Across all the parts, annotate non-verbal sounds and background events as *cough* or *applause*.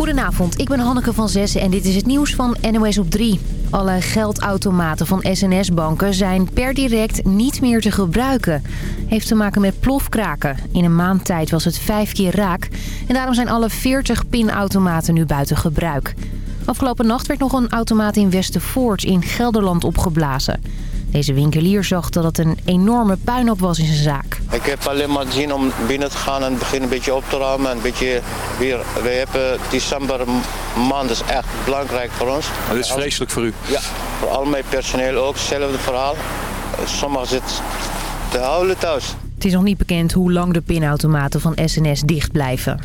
Goedenavond, ik ben Hanneke van Zessen en dit is het nieuws van NOS op 3. Alle geldautomaten van SNS-banken zijn per direct niet meer te gebruiken. Heeft te maken met plofkraken. In een maand tijd was het vijf keer raak. En daarom zijn alle 40 pinautomaten nu buiten gebruik. Afgelopen nacht werd nog een automaat in Westervoort in Gelderland opgeblazen. Deze winkelier zag dat het een enorme puinhoop was in zijn zaak. Ik heb alleen maar zin om binnen te gaan en beginnen een beetje op te ruimen. Een beetje weer, we hebben december maand is echt belangrijk voor ons. Maar dit is vreselijk voor u. Ja, voor al mijn personeel ook, hetzelfde verhaal. Sommigen zitten te huilen thuis. Het is nog niet bekend hoe lang de pinautomaten van SNS dicht blijven.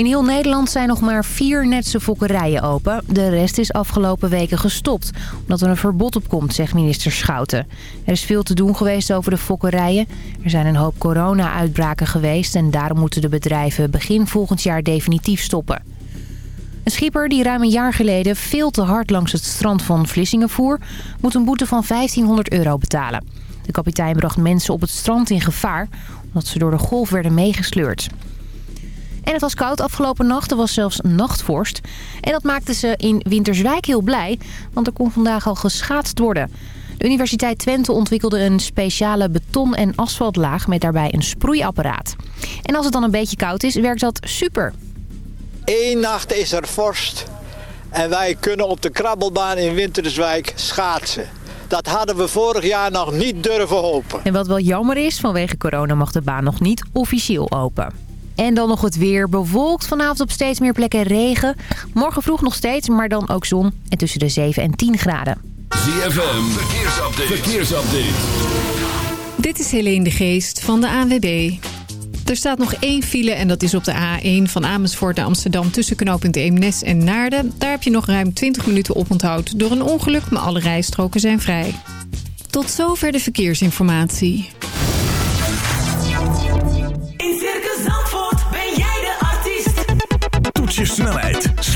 In heel Nederland zijn nog maar vier netse fokkerijen open. De rest is afgelopen weken gestopt, omdat er een verbod op komt, zegt minister Schouten. Er is veel te doen geweest over de fokkerijen. Er zijn een hoop corona-uitbraken geweest en daarom moeten de bedrijven begin volgend jaar definitief stoppen. Een schipper die ruim een jaar geleden veel te hard langs het strand van Vlissingen voer... moet een boete van 1500 euro betalen. De kapitein bracht mensen op het strand in gevaar... omdat ze door de golf werden meegesleurd. En het was koud afgelopen nacht. Er was zelfs nachtvorst. En dat maakte ze in Winterswijk heel blij. Want er kon vandaag al geschaatst worden. De Universiteit Twente ontwikkelde een speciale beton- en asfaltlaag... met daarbij een sproeiapparaat. En als het dan een beetje koud is, werkt dat super. Eén nacht is er vorst. En wij kunnen op de krabbelbaan in Winterswijk schaatsen. Dat hadden we vorig jaar nog niet durven hopen. En wat wel jammer is, vanwege corona mag de baan nog niet officieel open. En dan nog het weer. Bewolkt vanavond op steeds meer plekken regen. Morgen vroeg nog steeds, maar dan ook zon. En tussen de 7 en 10 graden. ZFM, verkeersupdate. verkeersupdate. Dit is Helene de Geest van de ANWB. Er staat nog één file en dat is op de A1 van Amersfoort naar Amsterdam... tussen knooppunt Eemnes en Naarden. Daar heb je nog ruim 20 minuten op onthoud door een ongeluk... maar alle rijstroken zijn vrij. Tot zover de verkeersinformatie.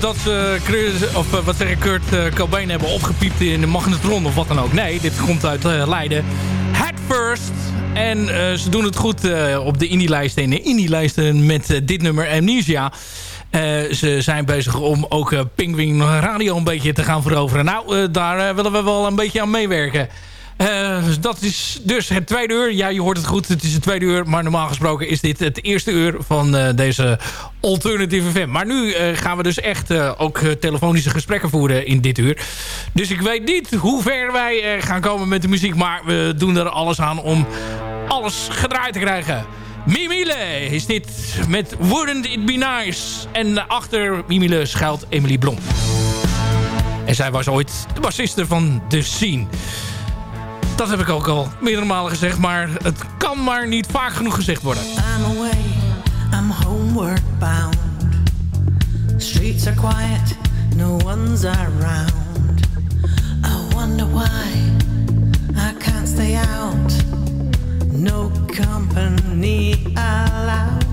Dat ze, Chris- of eh, wat zeg Kurt eh, Cobain hebben opgepiept in de magnetron of wat dan ook. Nee, dit komt uit eh, Leiden. Head First. En eh, ze doen het goed eh, op de indie-lijsten en de indie-lijsten met eh, dit nummer Amnesia. Eh, ze zijn bezig om ook eh, Penguin Radio een beetje te gaan veroveren. Nou, eh, daar eh, willen we wel een beetje aan meewerken. Eh, dat is dus het tweede uur. Ja, je hoort het goed. Het is het tweede uur. Maar normaal gesproken is dit het eerste uur van eh, deze Alternative FM. Maar nu eh, gaan we dus echt ook telefonische gesprekken voeren in dit uur. Dus ik weet niet hoe ver wij gaan komen met de muziek. Maar we doen er alles aan om alles gedraaid te krijgen. Mimile is dit met Wouldn't It Be Nice. En achter Mimile schuilt Emily Blom. En zij was ooit de bassiste van The Scene. Dat heb ik ook al meerdere malen gezegd, maar het kan maar niet vaak genoeg gezegd worden. I'm away, I'm homeward bound. Streets are quiet, no one's around. I wonder why I can't stay out. No company allowed.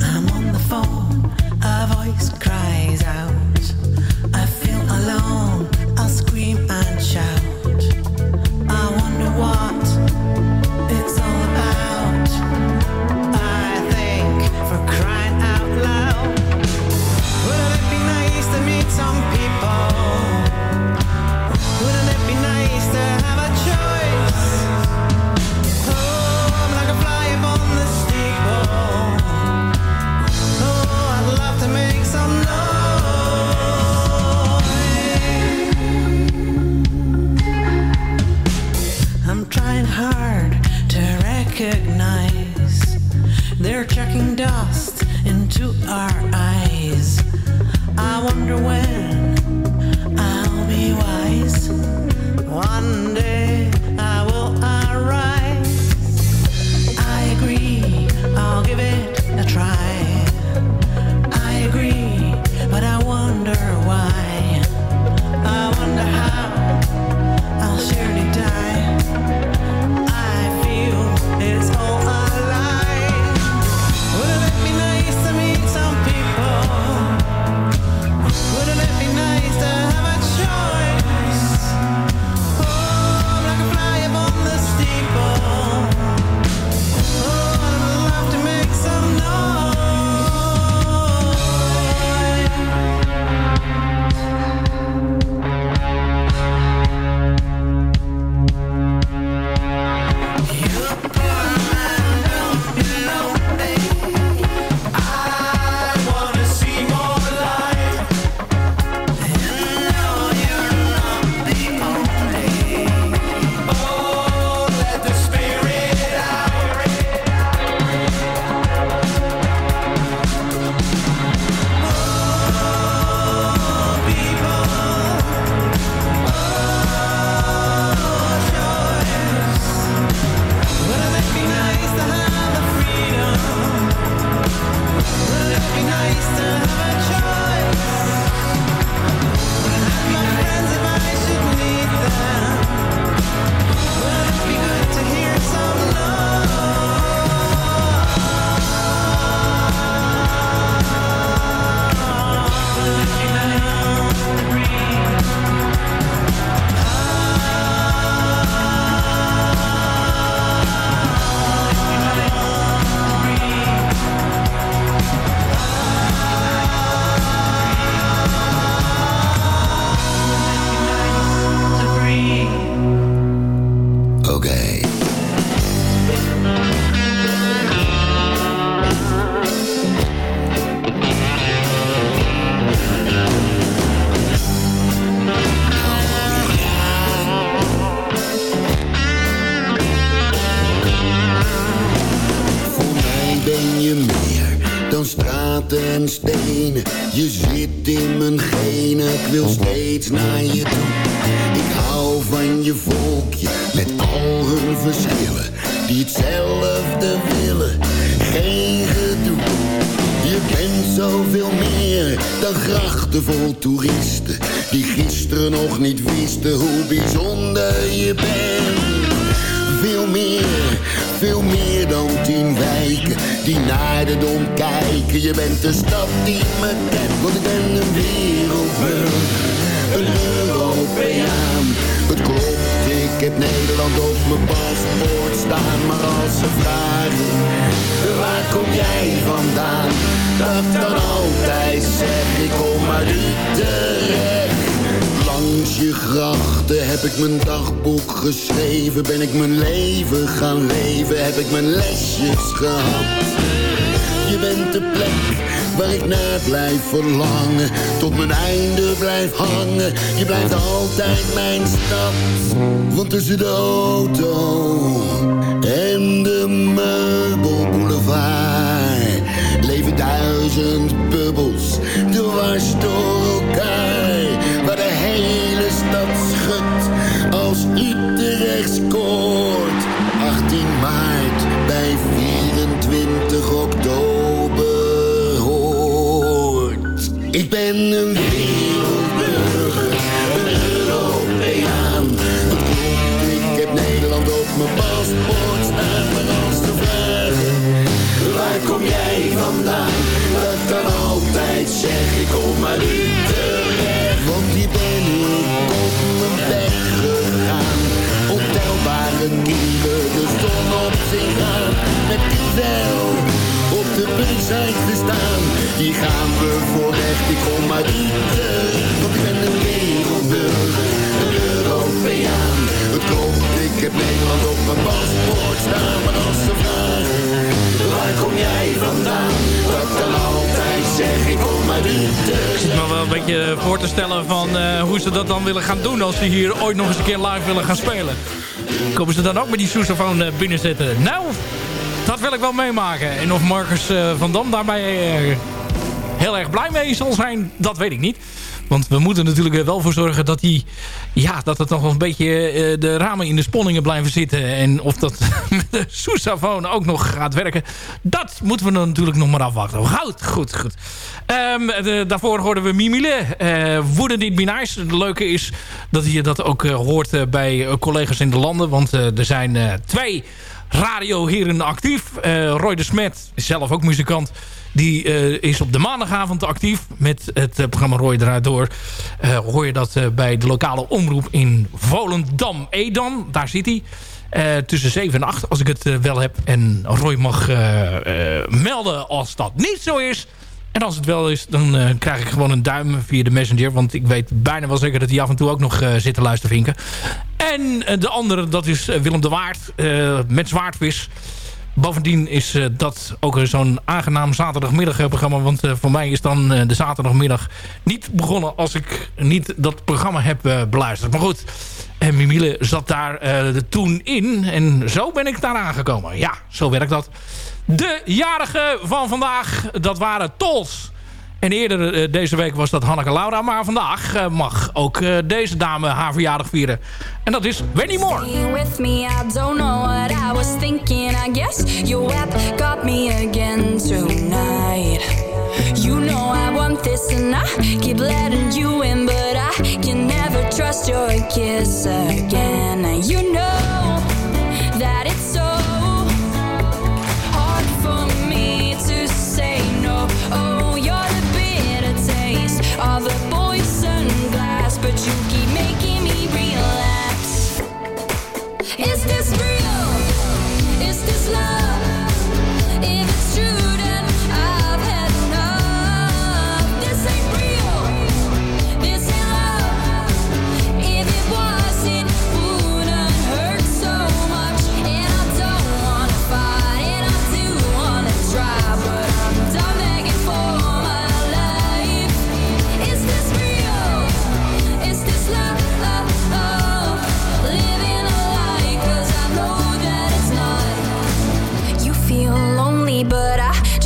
I'm on the phone, a voice cries out. I feel alone, I'll scream and shout. I wonder recognize. They're chucking dust into our ik naar blijf verlangen. Tot mijn einde blijf hangen. Je blijft altijd mijn stad. Want tussen de auto en de meubelboulevard leven duizend Ik zit me wel een beetje voor te stellen van eh, hoe ze dat dan willen gaan doen... als ze hier ooit nog eens een keer live willen gaan spelen. Komen ze dan ook met die sousaphone eh, binnenzetten? Nou, dat wil ik wel meemaken. En of Marcus eh, van Dam daarbij heel erg blij mee zal zijn, dat weet ik niet. Want we moeten natuurlijk wel voor zorgen dat, die, ja, dat het nog een beetje eh, de ramen in de sponningen blijven zitten. En of dat *laughs* met de sousaphone ook nog gaat werken. Dat moeten we natuurlijk nog maar afwachten. Goed, goed, goed. Ehm, daarvoor hoorden we Mimile. eh Wouldn't it be? Het leuke is dat je dat ook eh, hoort bij collega's in de landen. Want er zijn eh, twee radioheren actief. Eh, Roy de Smet zelf ook muzikant. Die eh, is op de maandagavond actief met het eh, programma Roy eruit door. Eh, hoor je dat bij de lokale omroep in Volendam. Edam, daar zit hij. Tussen 7 en 8 als ik het wel heb. En Roy mag melden als dat niet zo is. En als het wel is, dan eh, krijg ik gewoon een duim via de messenger. Want ik weet bijna wel zeker dat hij af en toe ook nog eh, zit te luistervinken. En eh, de andere, dat is Willem de Waard met Zwaardvis. Bovendien is dat ook zo'n aangenaam zaterdagmiddagprogramma. Want voor mij is dan de zaterdagmiddag niet begonnen... als ik niet dat programma heb beluisterd. Maar goed, en Mimiele zat daar toen in. En zo ben ik daar aangekomen. Ja, zo werkt dat. De jarigen van vandaag, dat waren Tols. En eerder eh, deze week was dat Hanneke Laura. Maar vandaag eh, mag ook eh, deze dame haar verjaardag vieren. En dat is Wendy Moore. With me, I don't know what I was thinking. I guess got me again tonight. You know I want this and I keep letting you in, but I can never trust your kiss again. You know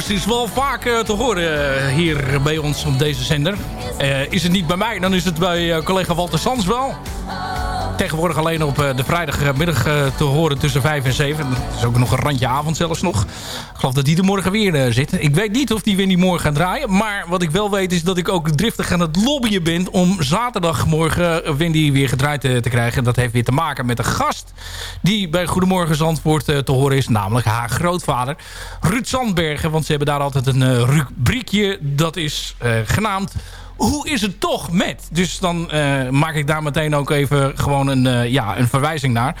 ze is wel vaak eh, te horen eh, hier bij ons op deze zender. Eh, is het niet bij mij, dan is het bij collega Walter Sans wel. Tegenwoordig alleen op eh, de vrijdagmiddag eh, te horen tussen 5 en 7. Dat is ook nog een randje avond zelfs nog. Ik geloof dat die er morgen weer eh, zit. Ik weet niet of die weer niet morgen gaat draaien. Maar wat ik wel weet is dat ik ook driftig aan het lobbyen ben... om zaterdagmorgen Wendy weer gedraaid te krijgen. En dat heeft weer te maken met een gast... die bij Goedemorgen Zandvoort te horen is. Namelijk haar grootvader, Ruud Zandbergen. Want ze hebben daar altijd een rubriekje. Dat is eh, genaamd hoe is het toch met? Dus dan eh, maak ik daar meteen ook even gewoon een, eh, ja, een verwijzing naar.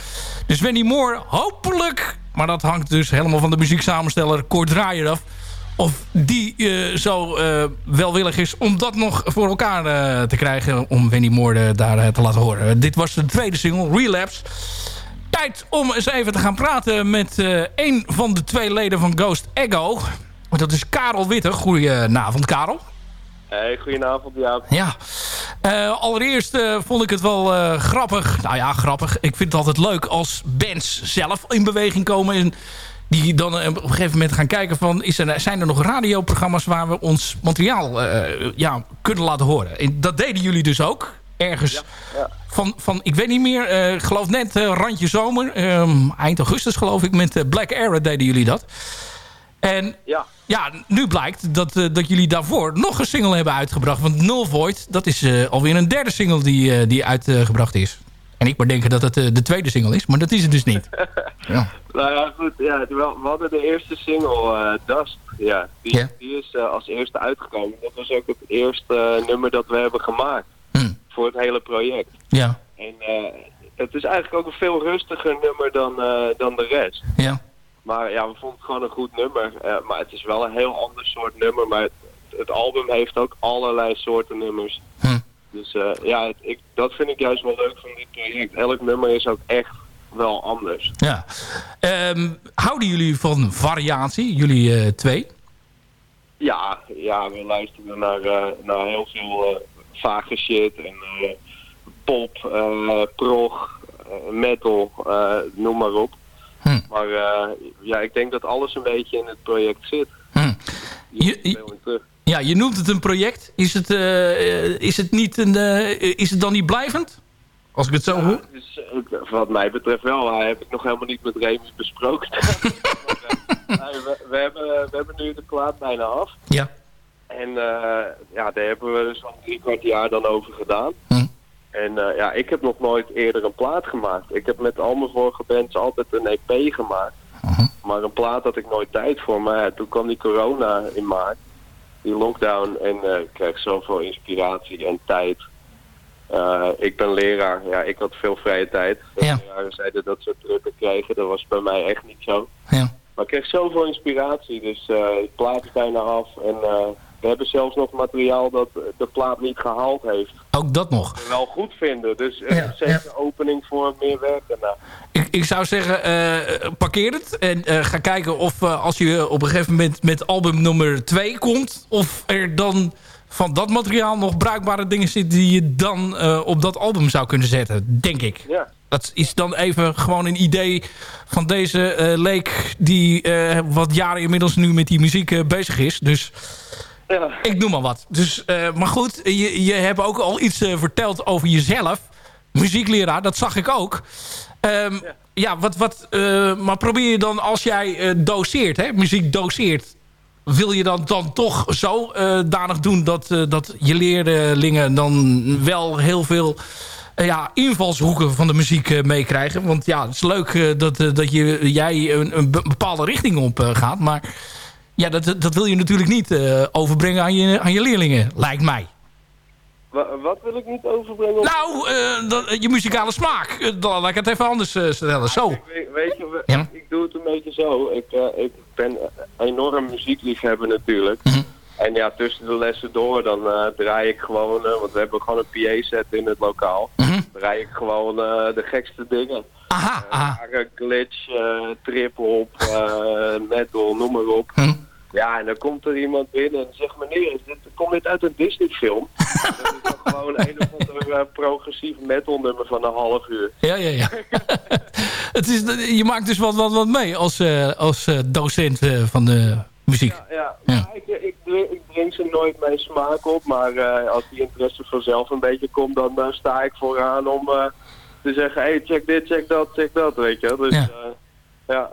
Dus Wendy Moore, hopelijk... maar dat hangt dus helemaal van de muzieksamensteller Kort Draaier af... of die eh, zo welwillig is om dat nog voor elkaar te krijgen... om Wendy Moore daar te laten horen. dit was de tweede single, Relapse. Tijd om eens even te gaan praten met een van de twee leden van Ghost Ego. Dat is Karel Witte. Goedenavond, Karel. Hey, goedenavond Jaap. Ja, Eh, allereerst eh, vond ik het wel eh, grappig. Nou ja, grappig. Ik vind het altijd leuk als bands zelf in beweging komen. En die dan op een gegeven moment gaan kijken van... Is er, zijn er nog radioprogramma's waar we ons materiaal ja, kunnen laten horen. En dat deden jullie dus ook. Ergens Van, van, ik weet niet meer, ik geloof net eh, randje zomer. ehm, eind augustus geloof ik, met Black Arrow deden jullie dat. En Ja. ja, nu blijkt dat, eh, dat jullie daarvoor nog een single hebben uitgebracht. Want Null Void, dat is eh, alweer een derde single die, eh, die uitgebracht is. En ik maar denken dat het de tweede single is, maar dat is het dus niet. *laughs* ja. Nou ja, goed. Ja, we, hadden de eerste single, eh, Dust. Ja, die, Ja. die is als eerste uitgekomen. Dat was ook het eerste nummer dat we hebben gemaakt. Voor het hele project. Ja. En eh, het is eigenlijk ook een veel rustiger nummer dan, eh, dan de rest. Ja. Maar ja, we vonden het gewoon een goed nummer. Eh, maar het is wel een heel ander soort nummer. Maar het, het album heeft ook allerlei soorten nummers. Dus eh, ja, het- ik, dat vind ik juist wel leuk van dit project. Elk nummer is ook echt wel anders. ja. Ehm, houden jullie van variatie, jullie eh, twee? Ja, ja, we luisteren naar, naar heel veel vage shit en pop, prog, metal, noem maar op. Maar eh, ja, ik denk dat alles een beetje in het project zit. Je, terug. Ja, je noemt het een project. Is het, eh, is het, niet een, eh, is het dan niet blijvend? Als ik het zo hoor? Dus, wat mij betreft wel. Hij heb ik nog helemaal niet met Remy besproken. *laughs* *laughs* We, we, hebben, we hebben nu de plaat bijna af. Ja. En ja, daar hebben we dus al drie kwart jaar dan over gedaan. En eh, ja, ik heb nog nooit eerder een plaat gemaakt. Ik heb met al mijn vorige bands altijd een EP gemaakt. Maar een plaat had ik nooit tijd voor. Maar ja, toen kwam die corona in maart. Die lockdown. En eh, ik kreeg zoveel inspiratie en tijd. Eh, ik ben leraar. Ja, ik had veel vrije tijd. Leraren zeiden dat ze het drukker kregen. Dat was bij mij echt niet zo. Ja. Maar ik kreeg zoveel inspiratie. Dus de plaat is bijna af. En we hebben zelfs nog materiaal dat de plaat niet gehaald heeft. Ook dat nog. We wel goed vinden. Dus uh, zeker opening voor meer werk daarna. Ik, ik zou zeggen, eh, parkeer het. En eh, ga kijken of eh, als je op een gegeven moment met album nummer 2 komt... of er dan van dat materiaal nog bruikbare dingen zitten... die je dan eh, op dat album zou kunnen zetten, denk ik. Ja. Dat is dan even gewoon een idee van deze eh, leek... die eh, wat jaren inmiddels nu met die muziek bezig is. Dus ik noem maar wat. Dus, eh, maar goed, je, je hebt ook al iets eh, verteld over jezelf. Muziekleraar, dat zag ik ook. Ehm, ja. wat, wat, eh, maar probeer je dan als jij doseert, hè, muziek doseert... wil je dan, dan toch zo danig doen dat, dat je leerlingen dan wel heel veel ja, invalshoeken van de muziek meekrijgen. Want ja, het is leuk dat, dat je, jij een, een be- bepaalde richting op gaat. Maar ja, dat, dat wil je natuurlijk niet eh, overbrengen aan je, aan je leerlingen, lijkt mij. Wa- wat wil ik niet overbrengen? op- Nou, eh, dat, je muzikale smaak. Eh, dan laat ik het even anders stellen. Zo. We- Weet je, Ja. ik doe het een beetje zo. Ik, ik ben enorm muziekliefhebber natuurlijk. Mhm. En ja, tussen de lessen door, dan draai ik gewoon, want we hebben gewoon een PA-set in het lokaal. Draai ik gewoon de gekste dingen. Mhm. Aha, glitch, trip-hop, eh, metal, noem maar op. Hm. Ja, en dan komt er iemand binnen en zegt, meneer, dit, komt dit uit een Disney-film? *laughs* dat is dan gewoon een of ander eh, progressief metal nummer van een half uur. Ja, ja, ja. *laughs* het is, je maakt dus wat, wat, wat mee als, eh, als eh, docent van de muziek. Ja, Ja. ik, ik, ik drink ze nooit mijn smaak op, maar als die interesse vanzelf een beetje komt, dan sta ik vooraan om te zeggen, hey, check dit, check dat, check dat, weet je. Dus Ja. Ja.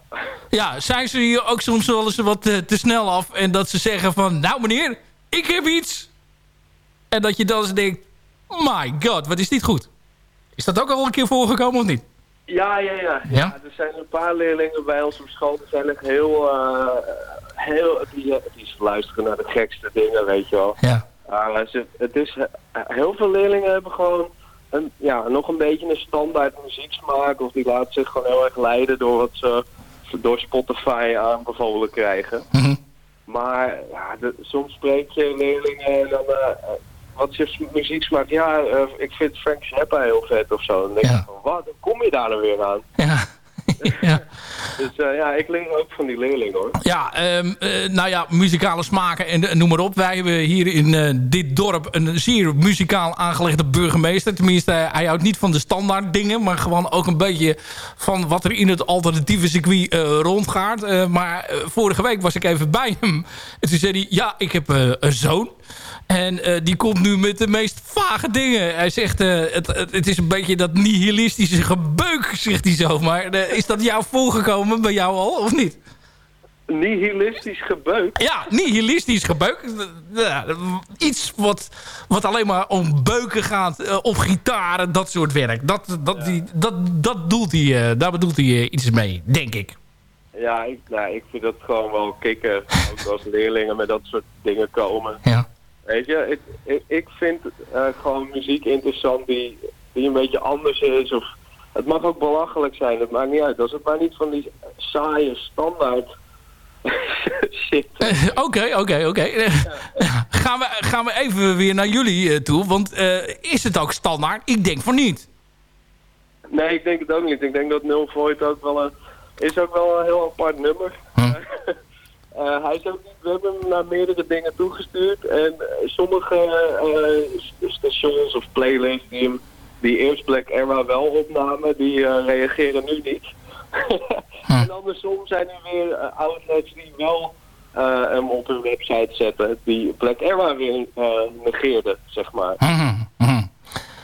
ja. Zijn ze hier ook soms wel eens wat eh, te snel af... en dat ze zeggen van, nou meneer, ik heb iets. En dat je dan eens denkt, my god, wat is dit goed. Is dat ook al een keer voorgekomen of niet? Ja, ja, ja, ja. Ja? Er zijn een paar leerlingen bij ons op school die zijn echt heel, eh, heel, die, eh, die luisteren naar de gekste dingen, weet je wel. Ja. Ze- het is, heel veel leerlingen hebben gewoon een, ja, nog een beetje een standaard muzieksmaak. Of die laten zich gewoon heel erg leiden door wat ze door Spotify aanbevolen krijgen. Mhm. Maar ja, de- soms spreek je leerlingen en dan... eh, eh, wat is je muzieksmaak? Ja, eh, ik vind Frank Zappa heel vet of zo. Dan denk Ja. ik van, wat? Dan kom je daar dan weer aan? Ja. *laughs* ja. Dus eh, ja, ik leer ook van die leerlingen hoor. Ja, ehm, eh, nou ja, muzikale smaken en eh, noem maar op. Wij hebben hier in dit dorp een zeer muzikaal aangelegde burgemeester. Tenminste, hij houdt niet van de standaard dingen... maar gewoon ook een beetje van wat er in het alternatieve circuit rondgaat. Maar vorige week was ik even bij hem. En toen zei hij, ja, ik heb een zoon... En eh, die komt nu met de meest vage dingen. Hij zegt, eh, het, het, is een beetje dat nihilistische gebeuk, zegt hij zo. Maar eh, is dat jou voorgekomen bij jou al, of niet? Nihilistisch gebeuk? Ja, nihilistisch gebeuk. Ja, iets wat, wat alleen maar om beuken gaat, op gitaren, dat soort werk. Dat, dat, die, dat, dat doelt hij, daar bedoelt hij iets mee, denk ik. Ja, ik, nou, ik vind dat gewoon wel kicken. *laughs* Ook als leerlingen met dat soort dingen komen. Ja. Weet je, ik, ik, ik vind eh, gewoon muziek interessant die, die een beetje anders is. Of, het mag ook belachelijk zijn, het maakt niet uit. Als het maar niet van die saaie standaard *laughs* shit. Eh, Oké, oké, oké. Eh, Gaan we, gaan we even weer naar jullie toe. Want is het ook standaard? Ik denk van niet. Nee, ik denk het ook niet. Ik denk dat Nul Void ook wel een, is ook wel een heel apart nummer. *laughs* Eh, hij is ook niet, we hebben hem naar meerdere dingen toegestuurd. En eh, sommige eh, st- stations of playlists die, hem, die eerst Black Era wel opnamen, die reageren nu niet. *laughs* En andersom zijn er weer outlets die wel hem op hun website zetten, die Black Era weer negeerden, zeg maar.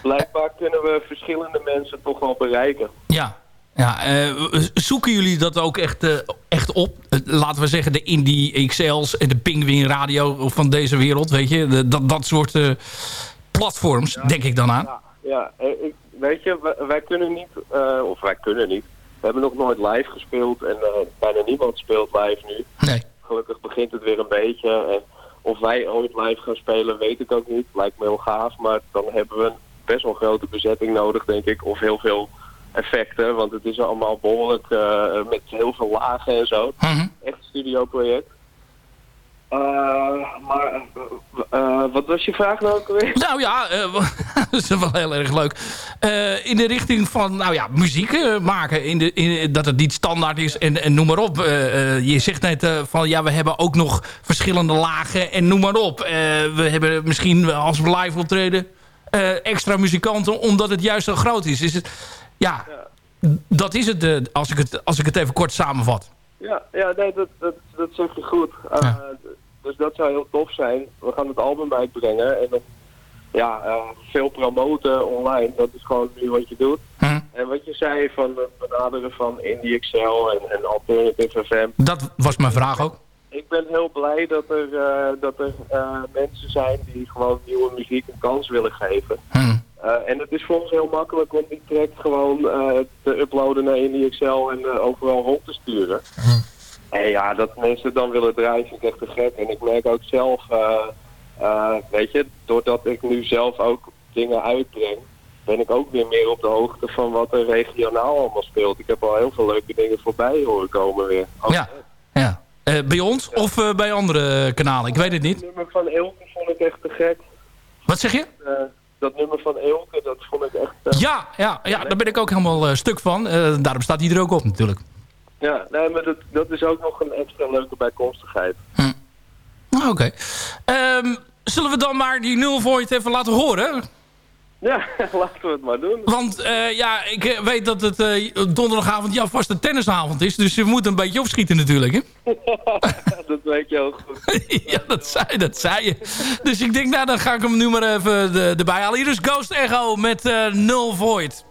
Blijkbaar kunnen we verschillende mensen toch wel bereiken. Ja. Ja, eh, zoeken jullie dat ook echt, eh, echt op? Eh, laten we zeggen de Indie XL's en de Penguin Radio van deze wereld, weet je? De- dat, dat soort platforms, denk ik dan aan. Ja, eh, ik, weet je, wij, wij kunnen niet, of wij kunnen niet. We hebben nog nooit live gespeeld en bijna niemand speelt live nu. Nee. Gelukkig begint het weer een beetje. En of wij ooit live gaan spelen, weet ik ook niet. Lijkt me heel gaaf, maar dan hebben we een best wel grote bezetting nodig, denk ik. Of heel veel effecten, want het is allemaal behoorlijk eh, met heel veel lagen en zo. Echt studioproject. Eh, maar eh, wat was je vraag nou ook alweer? Nou ja, *laughs* dat is wel heel erg leuk. In de richting van nou ja, muziek maken. In de, in, dat het niet standaard is en, en noem maar op. Je zegt net van ja, we hebben ook nog verschillende lagen en noem maar op. We hebben misschien als we live optreden extra muzikanten omdat het juist zo groot is. is het, ja, dat is het, eh, als, ik het als ik het even kort samenvat. Ja, ja nee, dat, dat, dat zeg je goed. Uh, Dus dat zou heel tof zijn. We gaan het album uitbrengen en dan ja, uh, veel promoten online. Dat is gewoon nu wat je doet. En wat je zei van het benaderen van Indie XL en, en Alternative FM. Dat was mijn vraag ook. Ik ben heel blij dat er, uh, dat er mensen zijn die gewoon nieuwe muziek een kans willen geven. Eh, en het is voor ons heel makkelijk om die track gewoon eh, te uploaden naar IndyXL en eh, overal rond te sturen. En ja, dat mensen dan willen draaien vind ik echt te gek. En ik merk ook zelf, eh, eh, weet je, doordat ik nu zelf ook dingen uitbreng, ben ik ook weer meer op de hoogte van wat er regionaal allemaal speelt. Ik heb al heel veel leuke dingen voorbij horen komen weer. Ook Ja, ja. Eh, bij ons of eh, bij andere kanalen? Ik weet het niet. Het nummer van Elke vond ik echt te gek. Wat zeg je? Eh, dat nummer van Elke, dat vond ik echt... eh, Ja, ja, ja, daar ben ik ook helemaal eh, stuk van. Eh, daarom staat hij er ook op natuurlijk. Ja, nee, maar dat, dat is ook nog een extra leuke bijkomstigheid. Ah, Oké. Ehm, zullen we dan maar die nul void even laten horen? Ja, *laughs* laten we het maar doen. Want eh, ja, ik eh, weet dat het eh, donderdagavond jouw vaste tennisavond is. Dus je moet een beetje opschieten natuurlijk. Hè? *laughs* dat weet je heel goed. *laughs* ja, dat zei, dat zei je. Dus ik denk, nou dan ga ik hem nu maar even de, erbij halen. Hier is Ghost Echo met Null Void.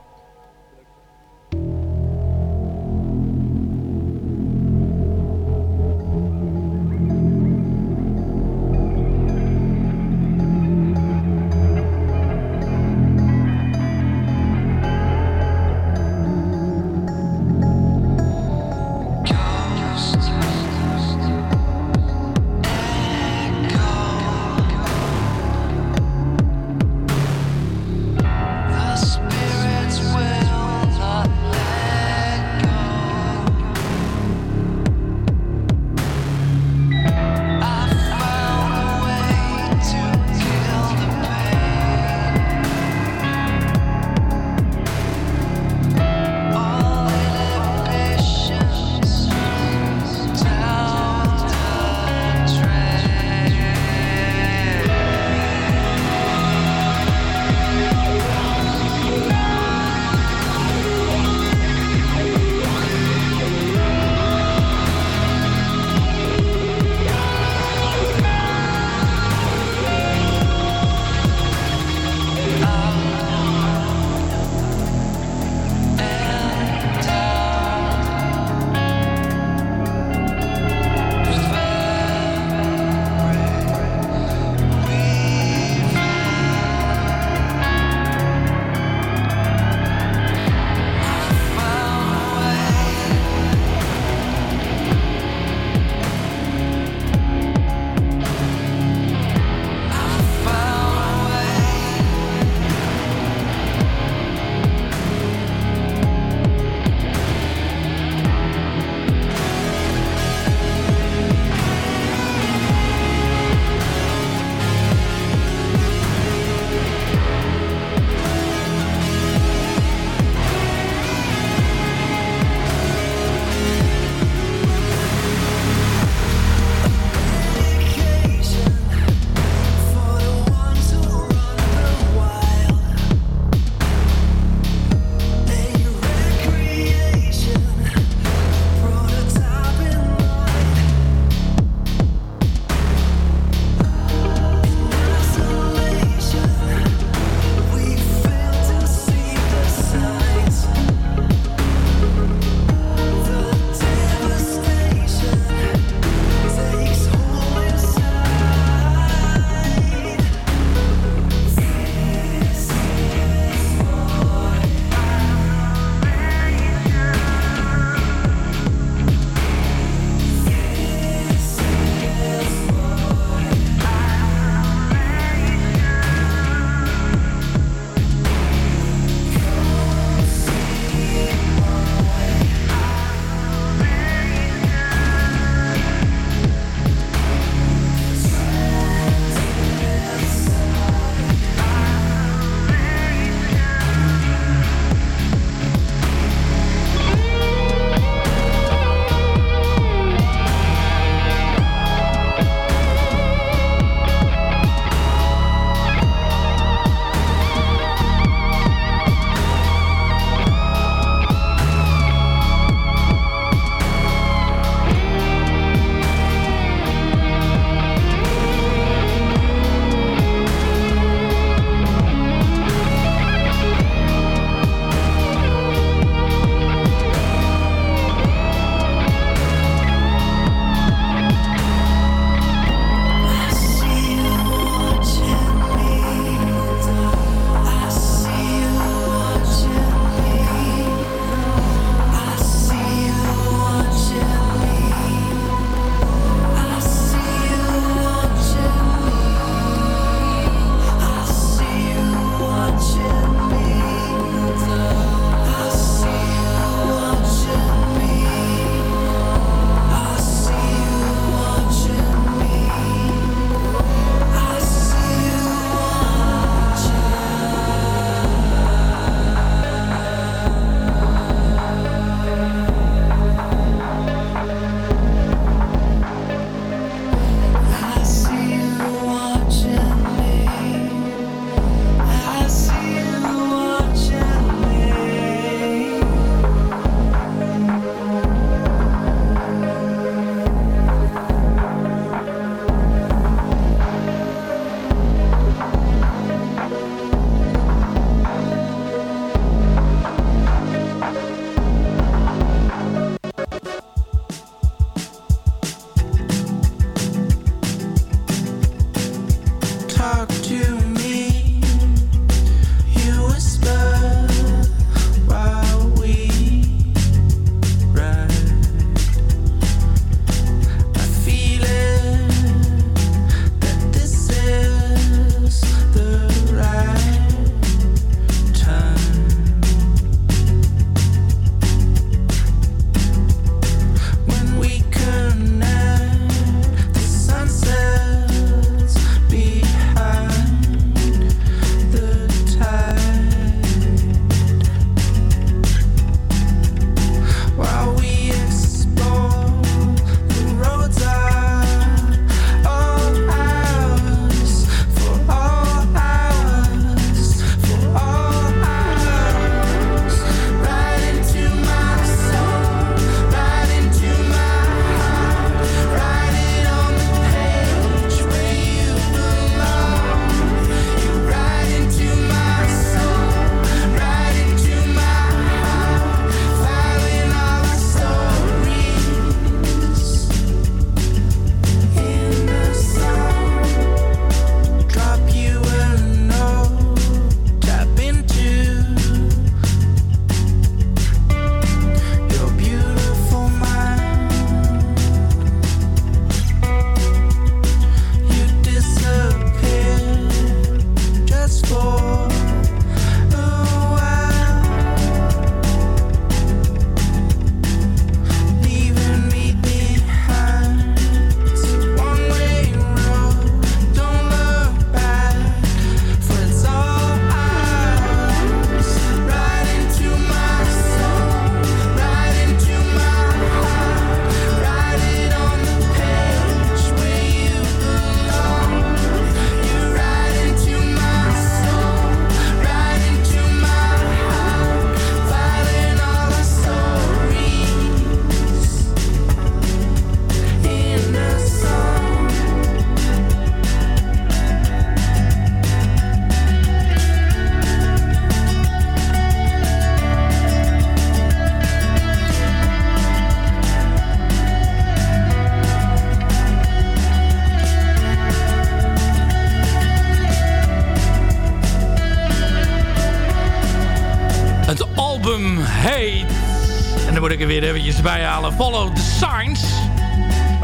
Follow the Signs.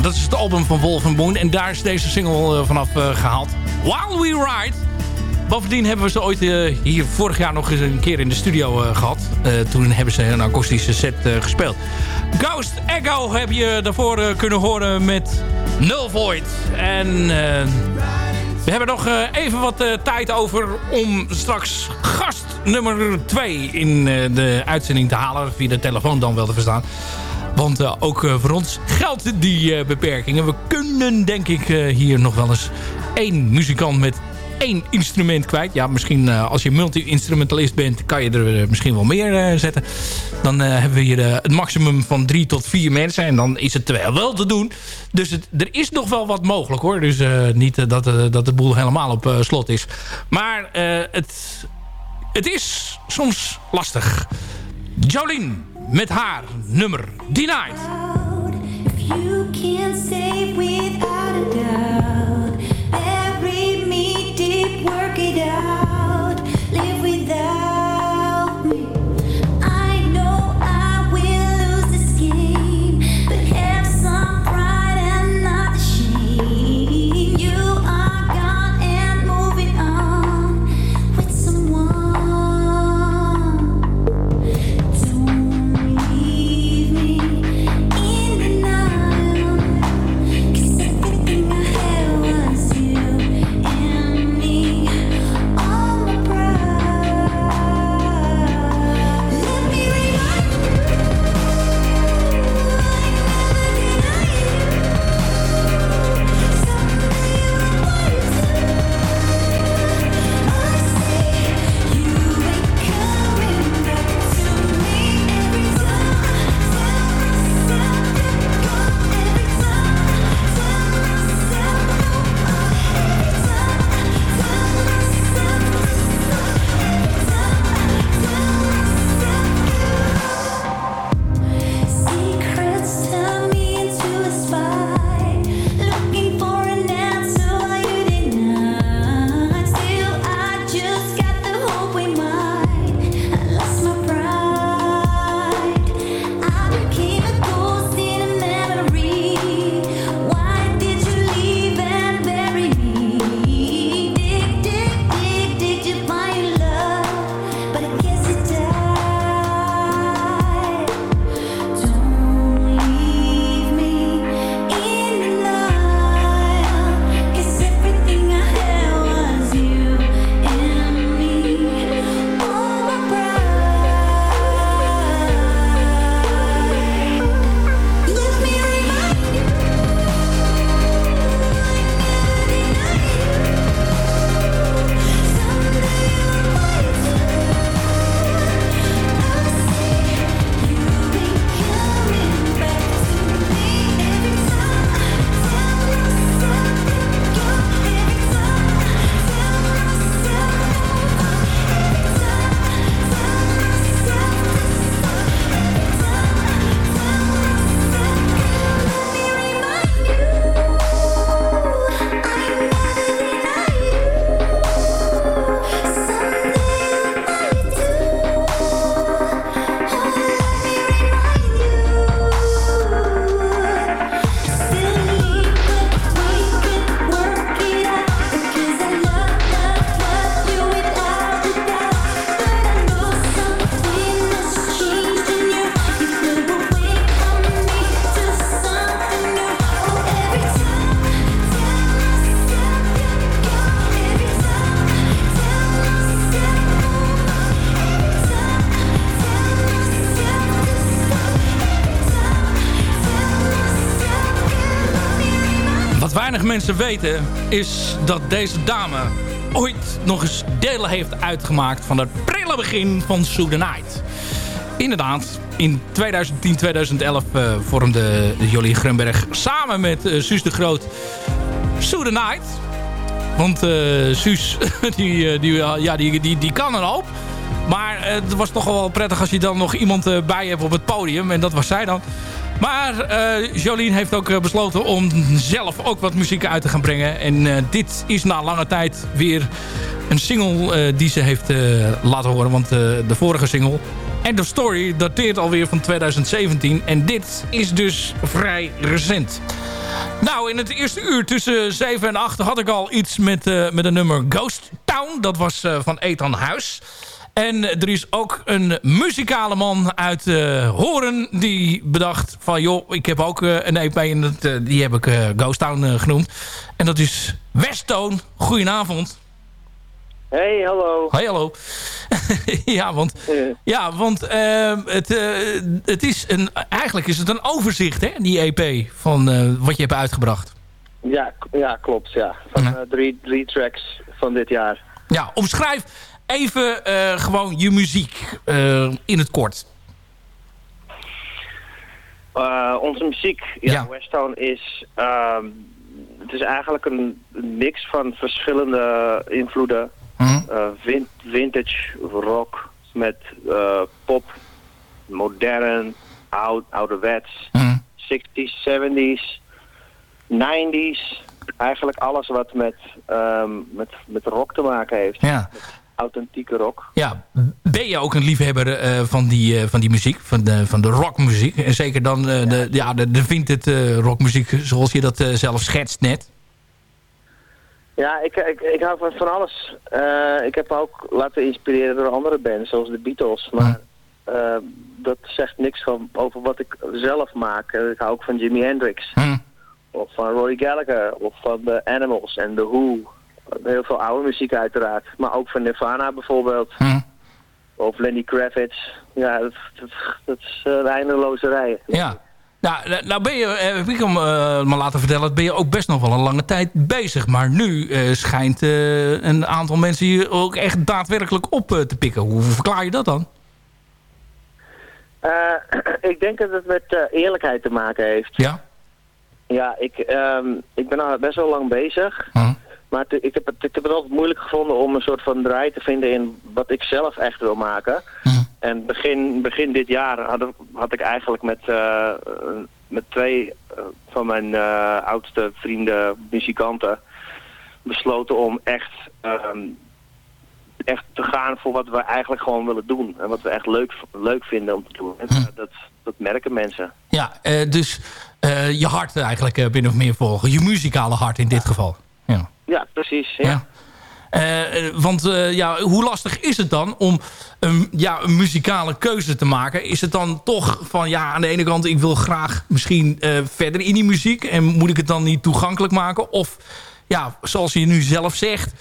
Dat is het album van Wolf Moon. En daar is deze single eh, vanaf eh, gehaald. While We Ride. Bovendien hebben we ze ooit eh, hier vorig jaar nog eens een keer in de studio eh, gehad. Eh, toen hebben ze een akoestische set gespeeld. Ghost Echo heb je daarvoor kunnen horen met Null Void. En we hebben nog even wat tijd over om straks gast nummer 2 in de uitzending te halen. Via de telefoon dan wel te verstaan. Want eh, ook eh, voor ons geldt die eh, beperkingen. We kunnen denk ik hier nog wel eens één muzikant met één instrument kwijt. Ja, misschien als je multi-instrumentalist bent... kan je er misschien wel meer zetten. Dan hebben we hier het maximum van drie tot vier mensen. En dan is het wel te doen. Dus er is nog wel wat mogelijk hoor. Dus niet dat, dat de boel helemaal op slot is. Maar het, het is soms lastig. Jolien met haar nummer Denied. Mensen weten is dat deze dame ooit nog eens deel heeft uitgemaakt van het prille begin van Sue the Night. Inderdaad, in 2010, 2011 eh, vormde Jolie Grunberg samen met eh, Suus de Groot Sue the Night. Want eh Suus, *laughs* die, die, ja, die, die, die kan een hoop. Maar het was toch wel prettig als je dan nog iemand bij hebt op het podium. En dat was zij dan. Maar eh Jolien heeft ook eh, besloten om zelf ook wat muziek uit te gaan brengen. En eh, dit is na lange tijd weer een single die ze heeft laten horen. Want de vorige single, End of Story dateert alweer van 2017. En dit is dus vrij recent. Nou, in het eerste uur tussen 7 en 8 had ik al iets met, eh, met een nummer Ghost Town. Dat was van Ethan Huis. En er is ook een muzikale man uit eh, Horen die bedacht van... joh, ik heb ook eh, een EP en dat, eh, die heb ik Ghost Town genoemd. En dat is Westone. Goedenavond. Hey, hallo. Hey, hallo. *laughs* ja, want, ja, want ehm, het, het is een, eigenlijk is het een overzicht, hè, die EP van wat je hebt uitgebracht. Ja, ja klopt. Ja. Van drie, drie tracks van dit jaar. Ja, omschrijf even eh, gewoon je muziek eh, in het kort. Eh, onze muziek, ja, Westtown is... ehm, het is eigenlijk een mix van verschillende invloeden. Vin- vintage rock met pop, modern, oud, ouderwets, 60s, 70s, 90s. Eigenlijk alles wat met, ehm, met, met rock te maken heeft. Ja. Authentieke rock. Ja, ben je ook een liefhebber eh, van, die, eh, van die muziek, van de, van de rockmuziek? En zeker dan eh, de, ja, de, de vintage eh, rockmuziek zoals je dat zelf schetst net. Ja, ik, ik, ik hou van van alles. Ik heb ook laten inspireren door andere bands, zoals de Beatles. Maar eh, dat zegt niks van, over wat ik zelf maak. Ik hou ook van Jimi Hendrix. Of van Roy Gallagher. Of van de Animals en The Who. Heel veel oude muziek uiteraard. Maar ook van Nirvana bijvoorbeeld. Of Lenny Kravitz. Ja, dat, dat, dat is eh, een eindeloze rij. Ja. Nou, nou, nou ben je, eh, heb ik hem eh, maar laten vertellen, ben je ook best nog wel een lange tijd bezig. Maar nu eh, schijnt eh, een aantal mensen je ook echt daadwerkelijk op eh, te pikken. Hoe verklaar je dat dan? Eh, *clears throat* ik denk dat het met eh, eerlijkheid te maken heeft. Ja? Ja, ik, ehm, ik ben al best wel lang bezig. Maar ik heb, het, ik heb het altijd moeilijk gevonden om een soort van draai te vinden in wat ik zelf echt wil maken. En begin, begin dit jaar had, ik- had ik eigenlijk met, eh, met twee eh, van mijn eh, oudste vrienden, muzikanten, besloten om echt, ehm, echt te gaan voor wat we eigenlijk gewoon willen doen. En wat we echt leuk, leuk vinden om te doen. En, eh, dat, dat merken mensen. Ja, dus je hart eigenlijk min of meer volgen. Je muzikale hart in dit geval. Ja. Precies. Ja. Eh, eh, want eh, ja, hoe lastig is het dan om een, ja, een muzikale keuze te maken? Is het dan toch van ja, aan de ene kant ik wil graag misschien verder in die muziek en moet ik het dan niet toegankelijk maken? Of ja, zoals je nu zelf zegt,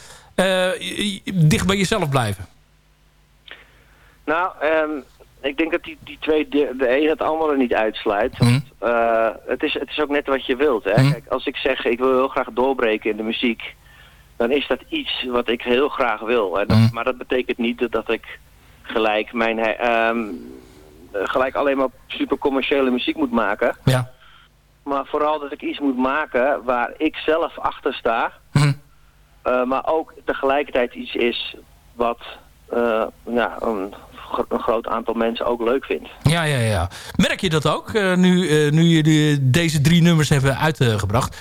dicht bij jezelf blijven? Nou, ehm, ik denk dat die, die twee, de, de een het andere niet uitsluit. Want, eh, het, is, het is ook net wat je wilt. Hè? Kijk, als ik zeg ik wil heel graag doorbreken in de muziek, dan is dat iets wat ik heel graag wil. En dat- Maar dat betekent niet dat, dat ik gelijk, mijn, ehm, eh, gelijk alleen maar super commerciële muziek moet maken. Ja. Maar vooral dat ik iets moet maken waar ik zelf achter sta. Eh, maar ook tegelijkertijd iets is wat eh, ja, een, gro- een groot aantal mensen ook leuk vindt. Ja, ja, ja. Merk je dat ook, eh, nu, eh, nu je die- deze drie nummers hebben uitgebracht?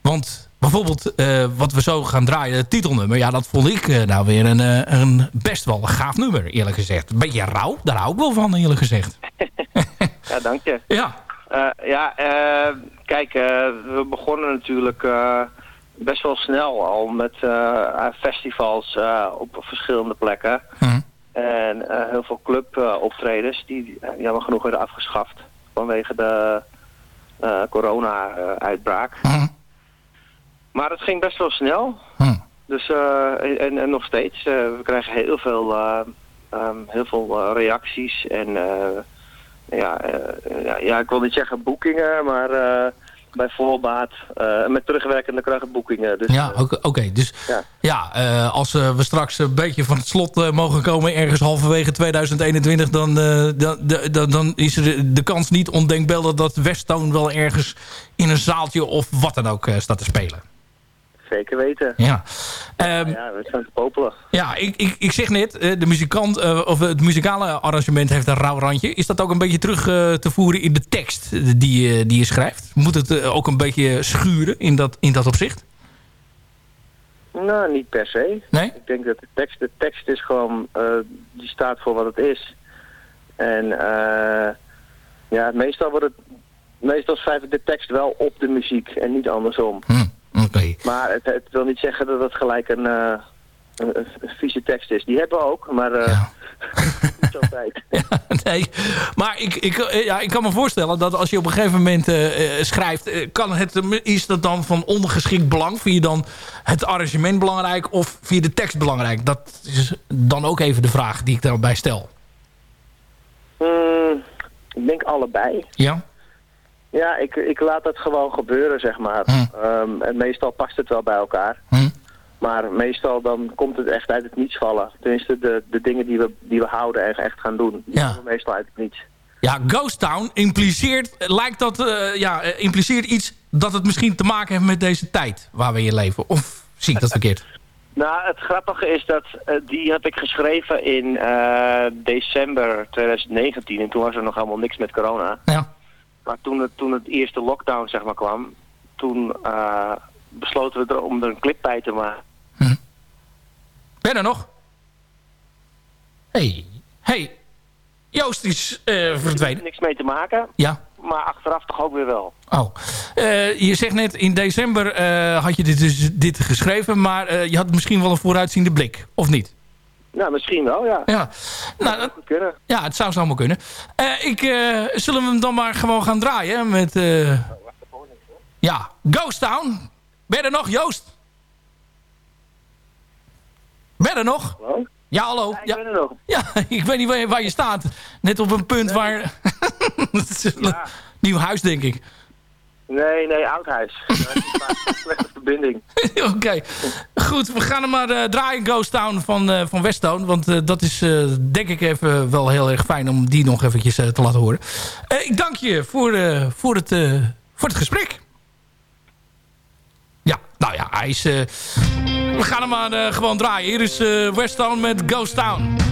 Want bijvoorbeeld eh, wat we zo gaan draaien, het titelnummer... ja, dat vond ik nou weer een, een best wel een gaaf nummer, eerlijk gezegd. Een beetje rauw, daar hou ik wel van, eerlijk gezegd. *laughs* Ja, dank je. Ja. ja, kijk, we begonnen natuurlijk best wel snel al met festivals op verschillende plekken. En eh, heel veel cluboptredens die eh, jammer genoeg werden afgeschaft vanwege de eh, corona-uitbraak. Maar het ging best wel snel. Dus, eh, en, en nog steeds. we krijgen heel veel, eh, ehm, heel veel reacties en eh, ja, ja, ja, ik wil niet zeggen boekingen, maar bij voorbaat eh, met terugwerkende kracht boekingen. Dus, Ja, oké. Dus Ja. ja, eh, als eh, we straks een beetje van het slot mogen komen... ergens halverwege 2021... dan, dan, dan, dan is er de, de kans niet ondenkbeeldig... dat Westtown wel ergens in een zaaltje of wat dan ook staat te spelen. Zeker weten. Ja. ja, we zijn te popelen. Ja, ik, ik, ik zeg net, eh, de muzikant, eh, of het muzikale arrangement heeft een rauw randje. Is dat ook een beetje terug eh, te voeren in de tekst eh, die, je- die je schrijft? Moet het eh, ook een beetje schuren in dat, in dat opzicht? Nou, niet per se. Nee? Ik denk dat de tekst, de tekst is gewoon, eh, die staat voor wat het is. En eh, ja, meestal wordt het, meestal schrijf ik de tekst wel op de muziek en niet andersom. Oké. Maar het, het wil niet zeggen dat het gelijk een, een, een vieze tekst is. Die hebben we ook, maar *laughs* niet altijd. *laughs* nee, maar ik, ik, eh, ja, ik kan me voorstellen dat als je op een gegeven moment schrijft... kan het, is dat dan van ondergeschikt belang? Vind je dan het arrangement belangrijk of vind je de tekst belangrijk? Dat is dan ook even de vraag die ik daarbij stel. Hmm, ik denk allebei. Ja? Ja, ik, ik laat het gewoon gebeuren, zeg maar. Ehm, en meestal past het wel bij elkaar. Maar meestal dan komt het echt uit het niets vallen. Tenminste, de, de dingen die we, die we houden en echt gaan doen, die Ja. komen meestal uit het niets. Ja, Ghost Town impliceert, lijkt dat, eh, ja, eh, impliceert iets dat het misschien te maken heeft met deze tijd waar we in leven. Of zie ik dat verkeerd? *laughs* Nou, het grappige is dat eh, die heb ik geschreven in december 2019. En toen was er nog helemaal niks met corona. Ja. Maar toen het, toen het eerste lockdown zeg maar kwam, toen eh, besloten we er om er een clip bij te maken. Ben je er nog? Hey, hey. Joost is eh, verdwenen. Niks mee te maken, Ja. maar achteraf toch ook weer wel. Oh. Eh, je zegt net, in december had je dit, dus, dit geschreven, maar je had misschien wel een vooruitziende blik, of niet? Nou, misschien wel, ja. Ja, nou, dat, ja het zou zomaar kunnen. Eh, ik, eh, zullen we hem dan maar gewoon gaan draaien met... eh, ja, Ghost Town. Ben je er nog, Joost? Ben er nog? Hallo? Ja, hallo. ik ben er nog. Ja, *laughs* ik weet niet waar je, waar je staat. Net op een punt waar... *laughs* Het is een Nieuw huis, denk ik. Nee, nee, oud huis. *laughs* Daar is een slechte verbinding. *laughs* Oké, goed. We gaan hem maar eh, draaien, Ghost Town van, eh van Westtown. Want eh, dat is denk ik even wel heel erg fijn om die nog eventjes te laten horen. Ik dank je voor, voor, het, voor het gesprek. Ja, nou ja, hij is... we gaan hem maar gewoon draaien. Hier is Westtown met Ghost Town.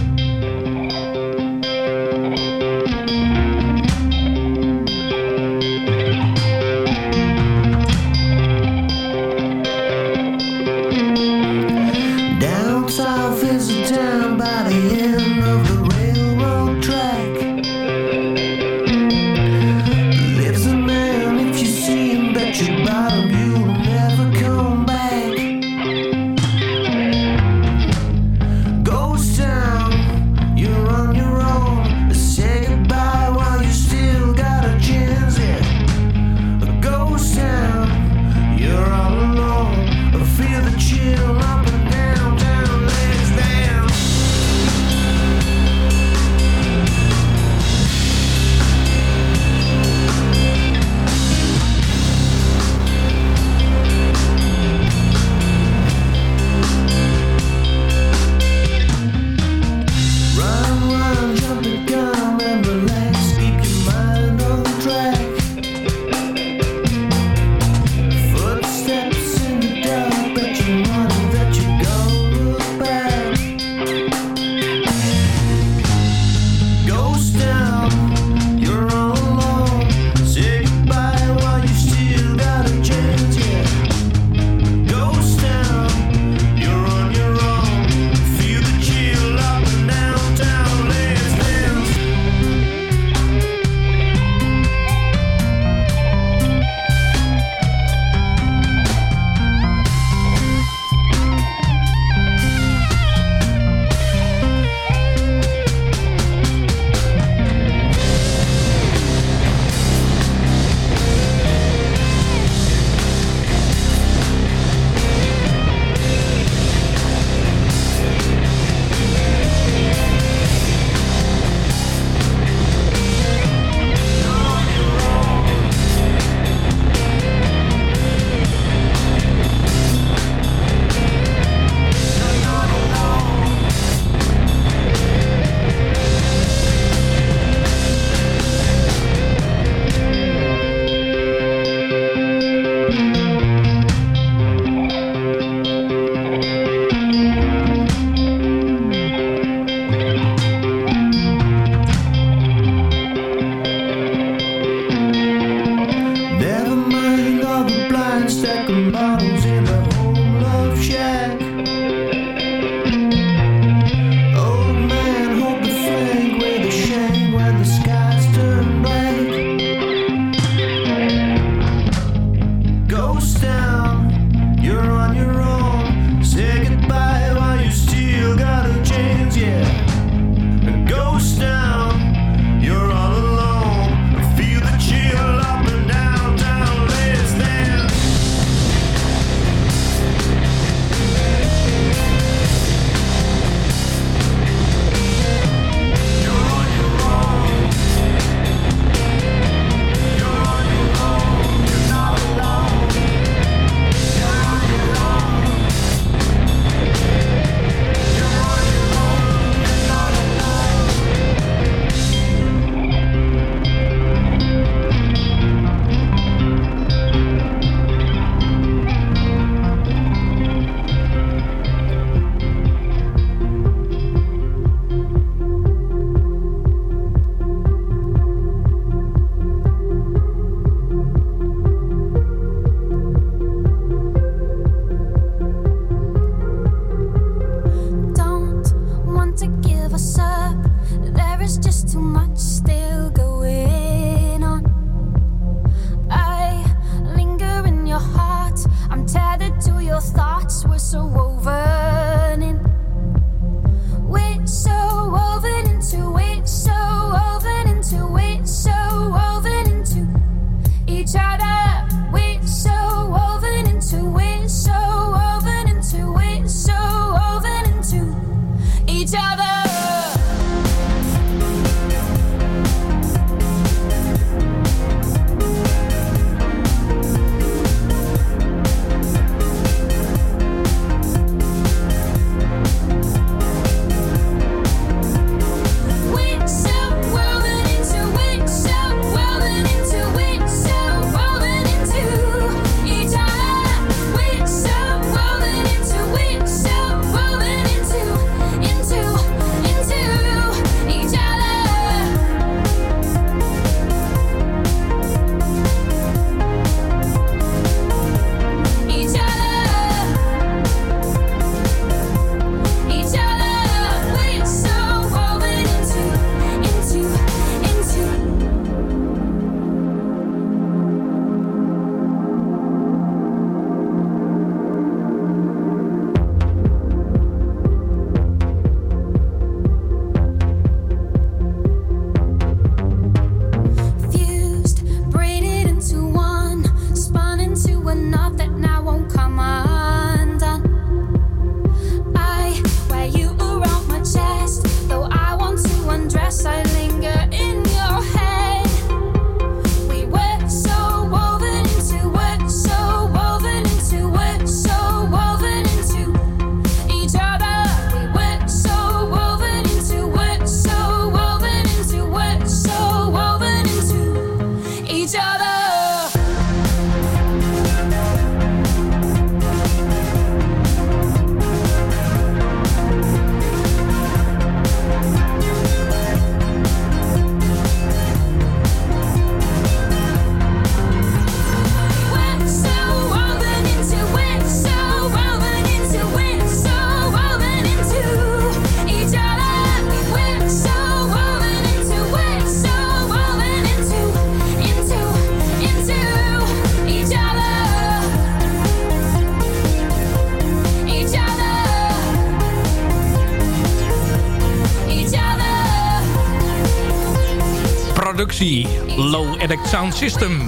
Low Edit Sound System.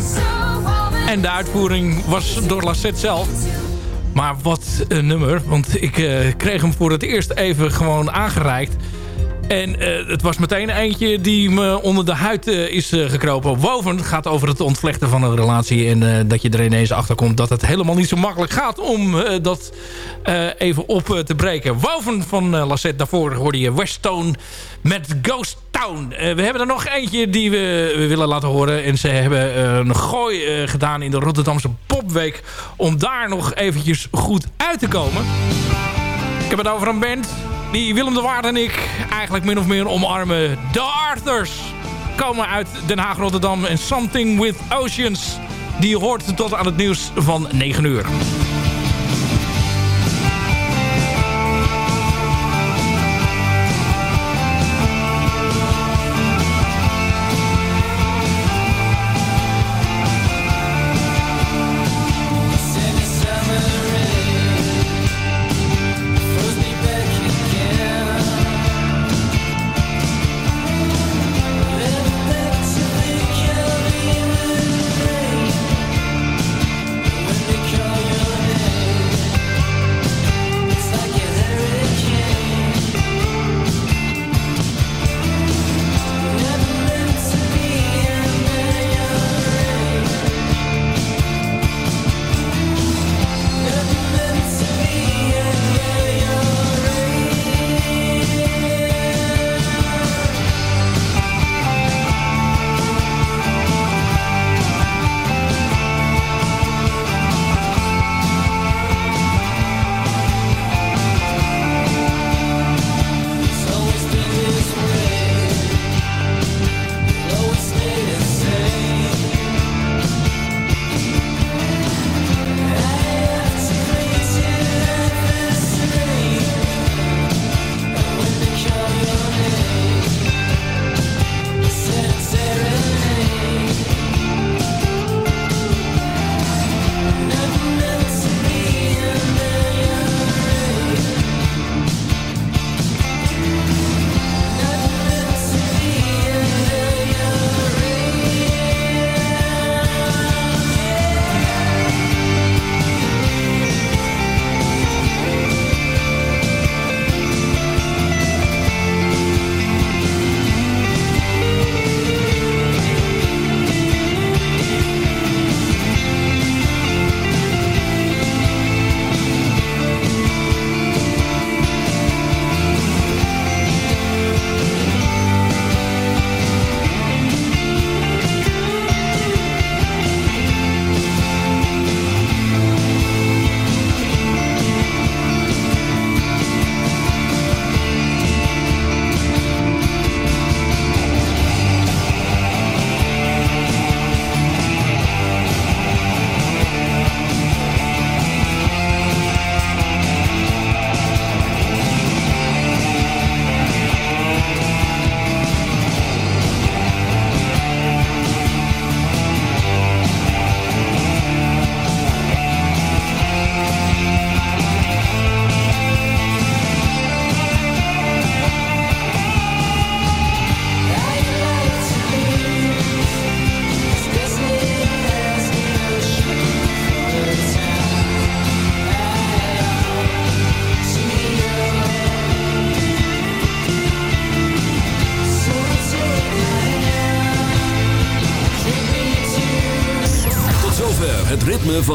En de uitvoering was door Lassette zelf. Maar wat een nummer. Want ik eh, kreeg hem voor het eerst even gewoon aangereikt. En eh, het was meteen eentje die me onder de huid eh, is gekropen. Woven gaat over het ontvlechten van een relatie. En dat je er ineens achter komt dat het helemaal niet zo makkelijk gaat om dat even op te breken. Woven van Lassette. Daarvoor hoorde je Westone met Ghost Eh, we hebben er nog eentje die we, we willen laten horen. En ze hebben eh, een gooi eh, gedaan in de Rotterdamse Popweek. Om daar nog eventjes goed uit te komen. Ik heb het over een band die Willem de Waard en ik eigenlijk min of meer omarmen. De Arthurs komen uit Den Haag, Rotterdam. En Something with Oceans. Die hoort tot aan het nieuws van 9 uur.